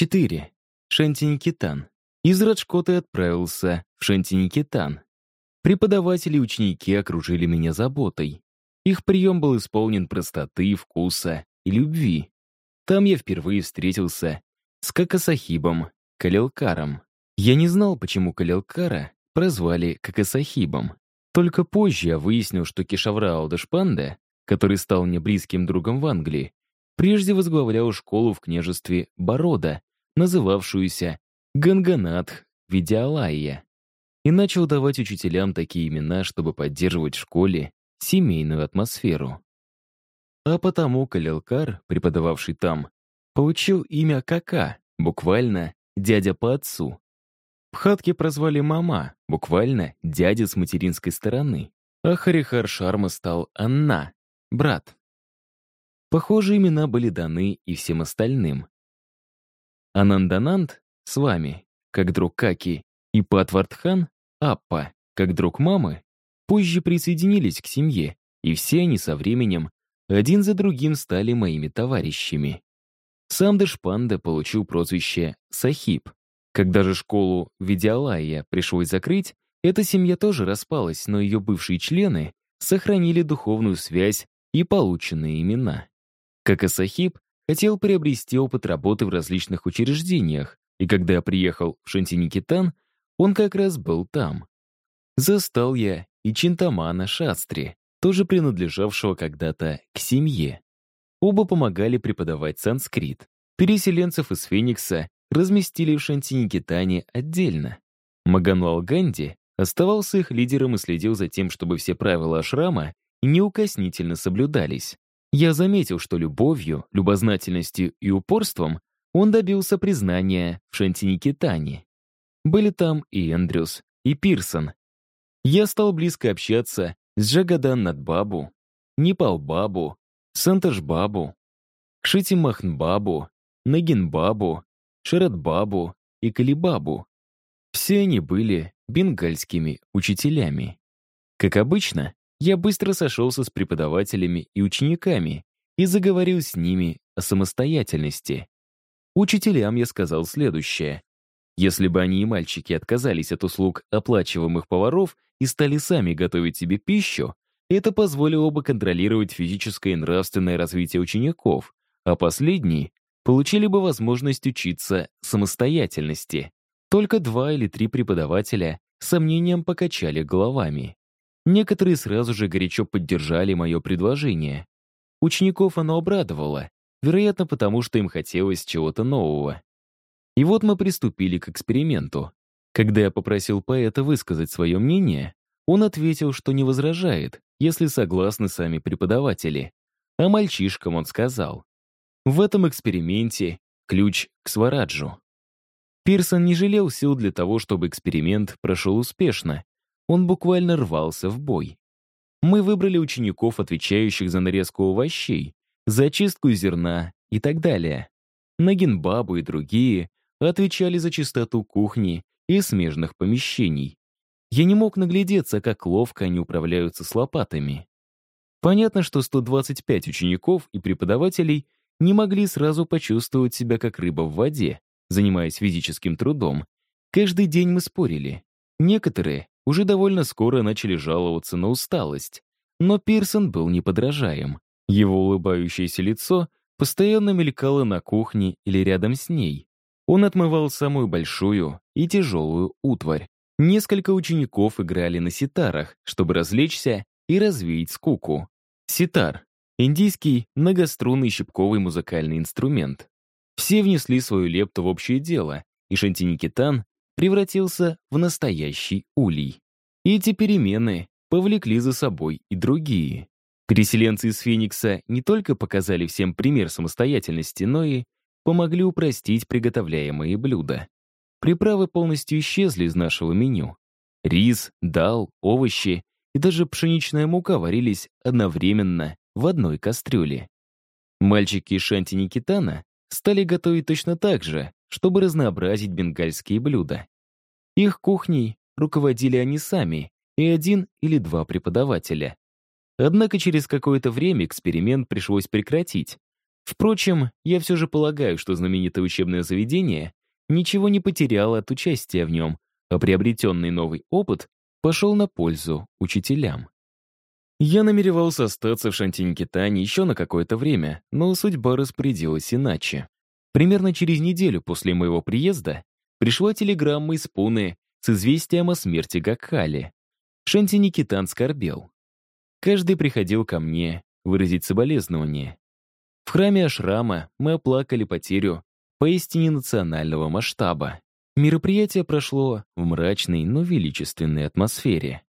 4. Шантиникитан. Из Раджкоты отправился в Шантиникитан. Преподаватели и ученики окружили меня заботой. Их прием был исполнен простоты, вкуса и любви. Там я впервые встретился с Какасахибом, Калилкаром. Я не знал, почему Калилкара прозвали Какасахибом. Только позже я выяснил, что Кешавраал Дашпанда, который стал мне близким другом в Англии, прежде возглавлял школу в княжестве Борода, называвшуюся Ганганатх Видиалайя, и начал давать учителям такие имена, чтобы поддерживать в школе семейную атмосферу. А потому Калилкар, преподававший там, получил имя Кака, буквально «дядя по отцу». Пхатки прозвали Мама, буквально «дядя с материнской стороны», а Харихар Шарма стал Анна, брат. Похожие имена были даны и всем остальным. Анандананд с вами, как друг Каки, и Патвардхан, Аппа, как друг мамы, позже присоединились к семье, и все они со временем один за другим стали моими товарищами. Сам Дэшпанда получил прозвище Сахиб. Когда же школу Видиалая пришлось закрыть, эта семья тоже распалась, но ее бывшие члены сохранили духовную связь и полученные имена. Как и Сахиб, хотел приобрести опыт работы в различных учреждениях, и когда я приехал в Шантиникитан, он как раз был там. Застал я и Чинтамана Шастри, тоже принадлежавшего когда-то к семье. Оба помогали преподавать санскрит. Переселенцев из Феникса разместили в Шантиникитане отдельно. Маганлал Ганди оставался их лидером и следил за тем, чтобы все правила ашрама неукоснительно соблюдались. Я заметил, что любовью, любознательностью и упорством он добился признания в Шантиникитане. Были там и Эндрюс, и Пирсон. Я стал близко общаться с Джагадан Надбабу, Бабу, Нагин Бабу, Шарат Бабу и Калибабу. Все они были бенгальскими учителями. Как обычно, я быстро сошелся с преподавателями и учениками и заговорил с ними о самостоятельности. Учителям я сказал следующее. Если бы они и мальчики отказались от услуг оплачиваемых поваров и стали сами готовить себе пищу, это позволило бы контролировать физическое и нравственное развитие учеников, а последние получили бы возможность учиться самостоятельности. Только два или три преподавателя сомнением покачали головами. Некоторые сразу же горячо поддержали мое предложение. Учеников оно обрадовало, вероятно, потому что им хотелось чего-то нового. И вот мы приступили к эксперименту. Когда я попросил поэта высказать свое мнение, он ответил, что не возражает, если согласны сами преподаватели. А мальчишкам он сказал. В этом эксперименте ключ к свараджу. Пирсон не жалел сил для того, чтобы эксперимент прошел успешно, он буквально рвался в бой. Мы выбрали учеников, отвечающих за нарезку овощей, за очистку зерна и так далее. Нагинбабу и другие отвечали за чистоту кухни и смежных помещений. Я не мог наглядеться, как ловко они управляются с лопатами. Понятно, что 125 учеников и преподавателей не могли сразу почувствовать себя как рыба в воде, занимаясь физическим трудом. Каждый день мы спорили. Некоторые уже довольно скоро начали жаловаться на усталость. Но Пирсон был неподражаем. Его улыбающееся лицо постоянно мелькало на кухне или рядом с ней. Он отмывал самую большую и тяжелую утварь. Несколько учеников играли на ситарах, чтобы развлечься и развеять скуку. Ситар — индийский многострунный щипковый музыкальный инструмент. Все внесли свою лепту в общее дело, и Шантиникитан превратился в настоящий улей. Эти перемены повлекли за собой и другие. Переселенцы из Феникса не только показали всем пример самостоятельности, но и помогли упростить приготовляемые блюда. Приправы полностью исчезли из нашего меню. Рис, дал, овощи и даже пшеничная мука варились одновременно в одной кастрюле. Мальчики из Шанти Никитана стали готовить точно так же, чтобы разнообразить бенгальские блюда. Их кухней руководили они сами и один или два преподавателя. Однако через какое-то время эксперимент пришлось прекратить. Впрочем, я все же полагаю, что знаменитое учебное заведение ничего не потеряло от участия в нем, а приобретенный новый опыт пошел на пользу учителям. Я намеревался остаться в Шантиникитане еще на какое-то время, но судьба распорядилась иначе. Примерно через неделю после моего приезда пришла телеграмма из Пуны с известием о смерти Гакхали. Шантиникитан скорбел. Каждый приходил ко мне выразить соболезнование. В храме Ашрама мы оплакали потерю поистине национального масштаба. Мероприятие прошло в мрачной, но величественной атмосфере.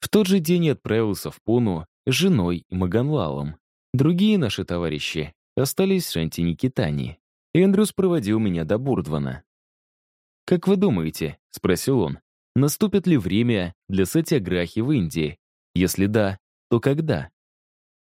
В тот же день я отправился в Пуну с женой и Маганлалом. Другие наши товарищи остались в Шантиникитане. Эндрюс проводил меня до Бурдвана. «Как вы думаете?» — спросил он. «Наступит ли время для сатиаграхи в Индии? Если да, то когда?»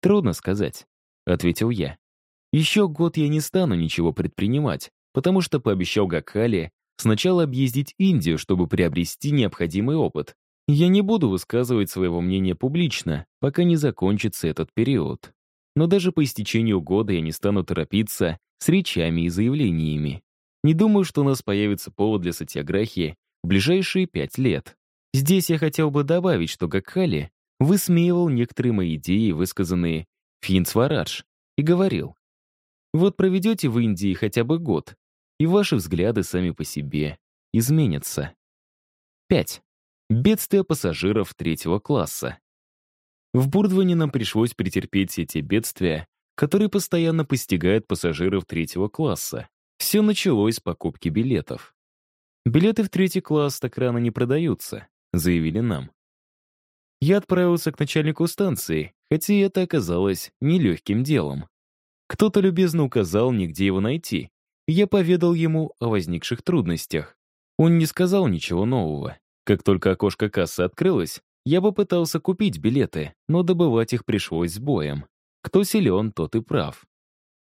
«Трудно сказать», — ответил я. «Еще год я не стану ничего предпринимать, потому что пообещал Гакхале сначала объездить Индию, чтобы приобрести необходимый опыт. Я не буду высказывать своего мнения публично, пока не закончится этот период. Но даже по истечению года я не стану торопиться с речами и заявлениями. Не думаю, что у нас появится повод для сатиаграхии в ближайшие пять лет. Здесь я хотел бы добавить, что Гакхали высмеивал некоторые мои идеи, высказанные Финцварадж, и говорил, «Вот проведете в Индии хотя бы год, и ваши взгляды сами по себе изменятся». 5. Бедствия пассажиров третьего класса. В Бурдване нам пришлось претерпеть все те бедствия, которые постоянно постигают пассажиров третьего класса. Все началось с покупки билетов. «Билеты в третий класс так рано не продаются», — заявили нам. Я отправился к начальнику станции, хотя это оказалось нелегким делом. Кто-то любезно указал мне, где его найти. Я поведал ему о возникших трудностях. Он не сказал ничего нового. Как только окошко кассы открылось, я попытался купить билеты, но добывать их пришлось с боем. Кто силен, тот и прав.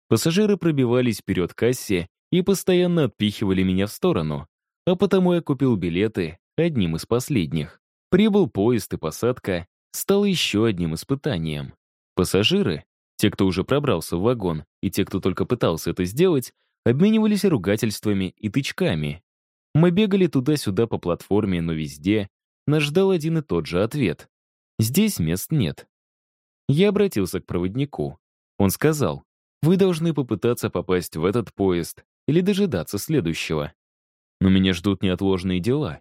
Пассажиры пробивались вперед к кассе и постоянно отпихивали меня в сторону, а потому я купил билеты одним из последних. Прибыл поезд и посадка стало еще одним испытанием. Пассажиры, те, кто уже пробрался в вагон, и те, кто только пытался это сделать, обменивались ругательствами и тычками. Мы бегали туда-сюда по платформе, но везде нас ждал один и тот же ответ. Здесь мест нет. Я обратился к проводнику. Он сказал, вы должны попытаться попасть в этот поезд или дожидаться следующего. Но меня ждут неотложные дела.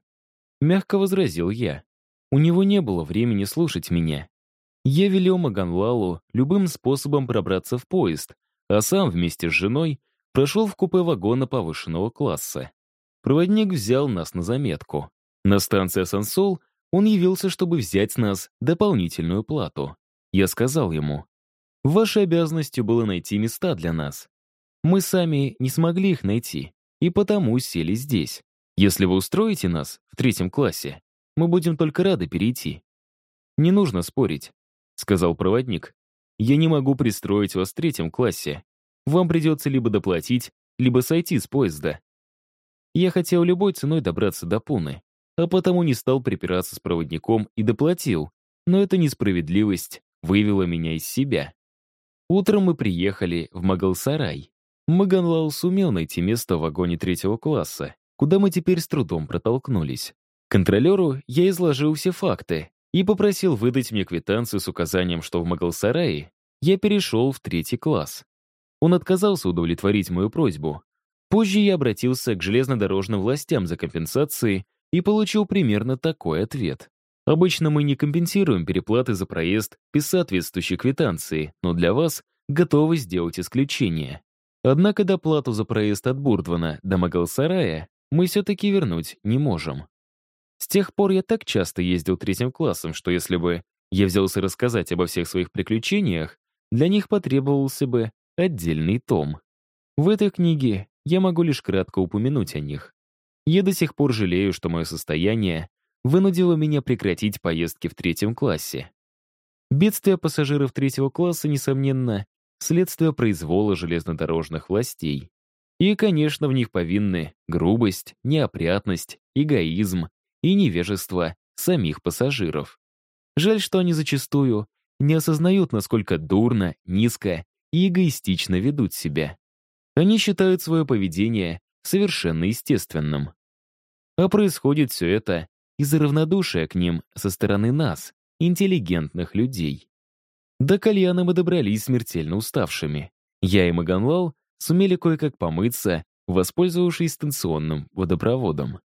Мягко возразил я. У него не было времени слушать меня. Я велел Маганлалу любым способом пробраться в поезд, а сам вместе с женой прошел в купе вагона повышенного класса. Проводник взял нас на заметку. На станции Сансол он явился, чтобы взять с нас дополнительную плату. Я сказал ему, «Вашей обязанностью было найти места для нас. Мы сами не смогли их найти, и потому сели здесь. Если вы устроите нас в третьем классе, мы будем только рады перейти». «Не нужно спорить», — сказал проводник. «Я не могу пристроить вас в третьем классе. Вам придется либо доплатить, либо сойти с поезда». Я хотел любой ценой добраться до Пуны, а потому не стал припираться с проводником и доплатил, но эта несправедливость вывела меня из себя. Утром мы приехали в Магалсарай. Маганлал сумел найти место в вагоне третьего класса, куда мы теперь с трудом протолкнулись. Контролеру я изложил все факты и попросил выдать мне квитанцию с указанием, что в Магалсарае я перешел в третий класс. Он отказался удовлетворить мою просьбу. Позже я обратился к железнодорожным властям за компенсацией и получил примерно такой ответ. Обычно мы не компенсируем переплаты за проезд без соответствующей квитанции, но для вас готовы сделать исключение. Однако доплату за проезд от Бурдвана до Магалсарая мы все-таки вернуть не можем. С тех пор я так часто ездил третьим классом, что если бы я взялся рассказать обо всех своих приключениях, для них потребовался бы отдельный том. В этой книге я могу лишь кратко упомянуть о них. Я до сих пор жалею, что мое состояние вынудило меня прекратить поездки в третьем классе. Бедствия пассажиров третьего класса, несомненно, следствие произвола железнодорожных властей. И, конечно, в них повинны грубость, неопрятность, эгоизм и невежество самих пассажиров. Жаль, что они зачастую не осознают, насколько дурно, низко и эгоистично ведут себя. Они считают свое поведение совершенно естественным. А происходит все это из-за равнодушия к ним со стороны нас, интеллигентных людей. До кальяна мы добрались смертельно уставшими. Я и Маганлал сумели кое-как помыться, воспользовавшись станционным водопроводом.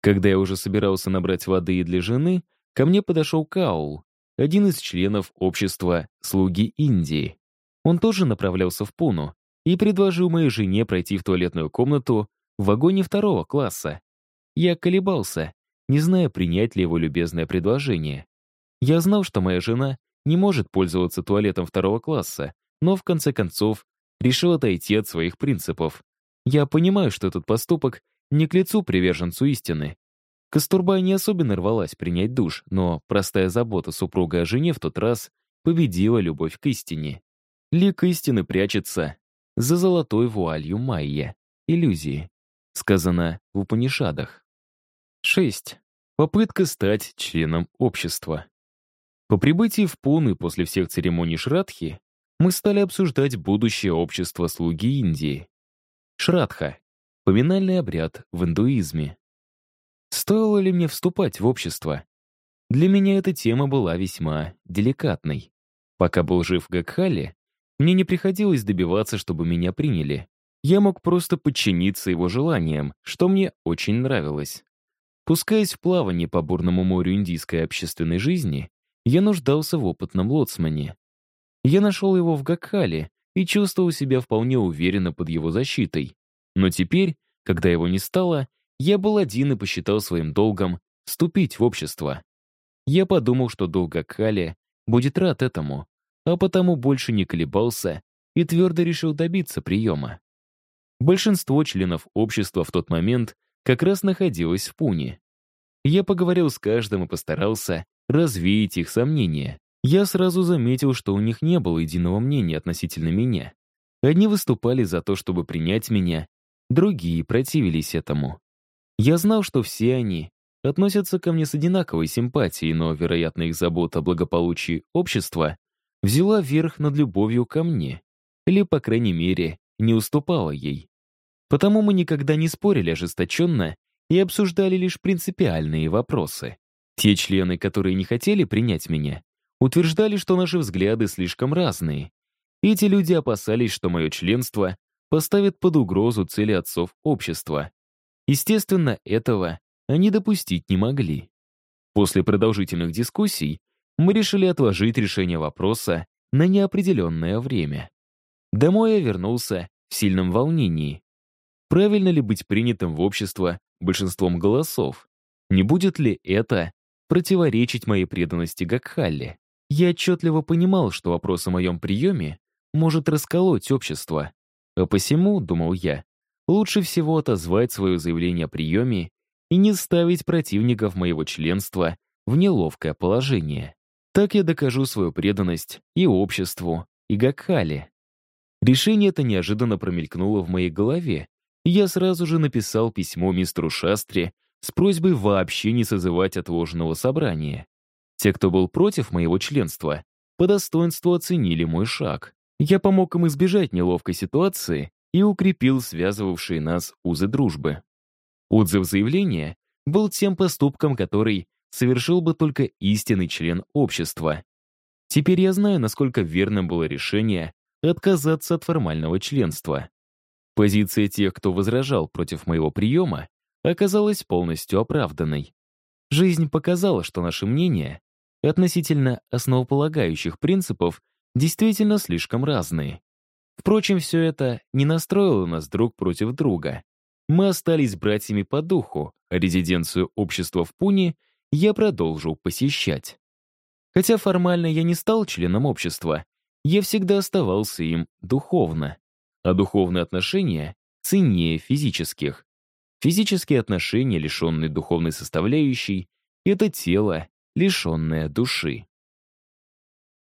Когда я уже собирался набрать воды и для жены, ко мне подошел Каул, один из членов общества «Слуги Индии». Он тоже направлялся в Пуну и предложил моей жене пройти в туалетную комнату в вагоне второго класса. Я колебался, не зная, принять ли его любезное предложение. Я знал, что моя жена не может пользоваться туалетом второго класса, но в конце концов решил отойти от своих принципов. Я понимаю, что этот поступок не к лицу приверженцу истины. Кастурбай не особенно рвалась принять душ, но простая забота супруга о жене в тот раз победила любовь к истине. Лик истины прячется за золотой вуалью майя, иллюзии, сказано в Упанишадах. 6. Попытка стать членом общества. По прибытии в Пуны после всех церемоний Шрадхи мы стали обсуждать будущее общества слуги Индии. Шрадха — поминальный обряд в индуизме. Стоило ли мне вступать в общество? Для меня эта тема была весьма деликатной. Пока был жив Гакхали, мне не приходилось добиваться, чтобы меня приняли. Я мог просто подчиниться его желаниям, что мне очень нравилось. Пускаясь в плавание по бурному морю индийской общественной жизни, я нуждался в опытном лоцмане. Я нашел его в Гакхале и чувствовал себя вполне уверенно под его защитой. Но теперь, когда его не стало, я был один и посчитал своим долгом вступить в общество. Я подумал, что долг Гакхале будет рад этому, а потому больше не колебался и твердо решил добиться приема. Большинство членов общества в тот момент как раз находилось в Пуне. Я поговорил с каждым и постарался развеять их сомнения. Я сразу заметил, что у них не было единого мнения относительно меня. Одни выступали за то, чтобы принять меня, другие противились этому. Я знал, что все они относятся ко мне с одинаковой симпатией, но, вероятно, их забота о благополучии общества взяла верх над любовью ко мне, или, по крайней мере, не уступала ей. Потому мы никогда не спорили ожесточенно и обсуждали лишь принципиальные вопросы. Те члены, которые не хотели принять меня, утверждали, что наши взгляды слишком разные. Эти люди опасались, что мое членство поставит под угрозу цели отцов общества. Естественно, этого они допустить не могли. После продолжительных дискуссий мы решили отложить решение вопроса на неопределенное время. Домой я вернулся в сильном волнении. Правильно ли быть принятым в общество большинством голосов? Не будет ли это противоречить моей преданности Гакхалле? Я отчетливо понимал, что вопрос о моем приеме может расколоть общество. А посему, думал я, лучше всего отозвать свое заявление о приеме и не ставить противников моего членства в неловкое положение. Так я докажу свою преданность и обществу, и Гакхале. Решение это неожиданно промелькнуло в моей голове, я сразу же написал письмо мистеру Шастре с просьбой вообще не созывать отложенного собрания. Те, кто был против моего членства, по достоинству оценили мой шаг. Я помог им избежать неловкой ситуации и укрепил связывавшие нас узы дружбы. Отзыв заявления был тем поступком, который совершил бы только истинный член общества. Теперь я знаю, насколько верным было решение отказаться от формального членства. Позиция тех, кто возражал против моего приема, оказалась полностью оправданной. Жизнь показала, что наши мнения относительно основополагающих принципов действительно слишком разные. Впрочем, все это не настроило нас друг против друга. Мы остались братьями по духу, а резиденцию общества в Пуне я продолжил посещать. Хотя формально я не стал членом общества, я всегда оставался им духовно. А духовные отношения ценнее физических. Физические отношения, лишенные духовной составляющей, это тело, лишенное души.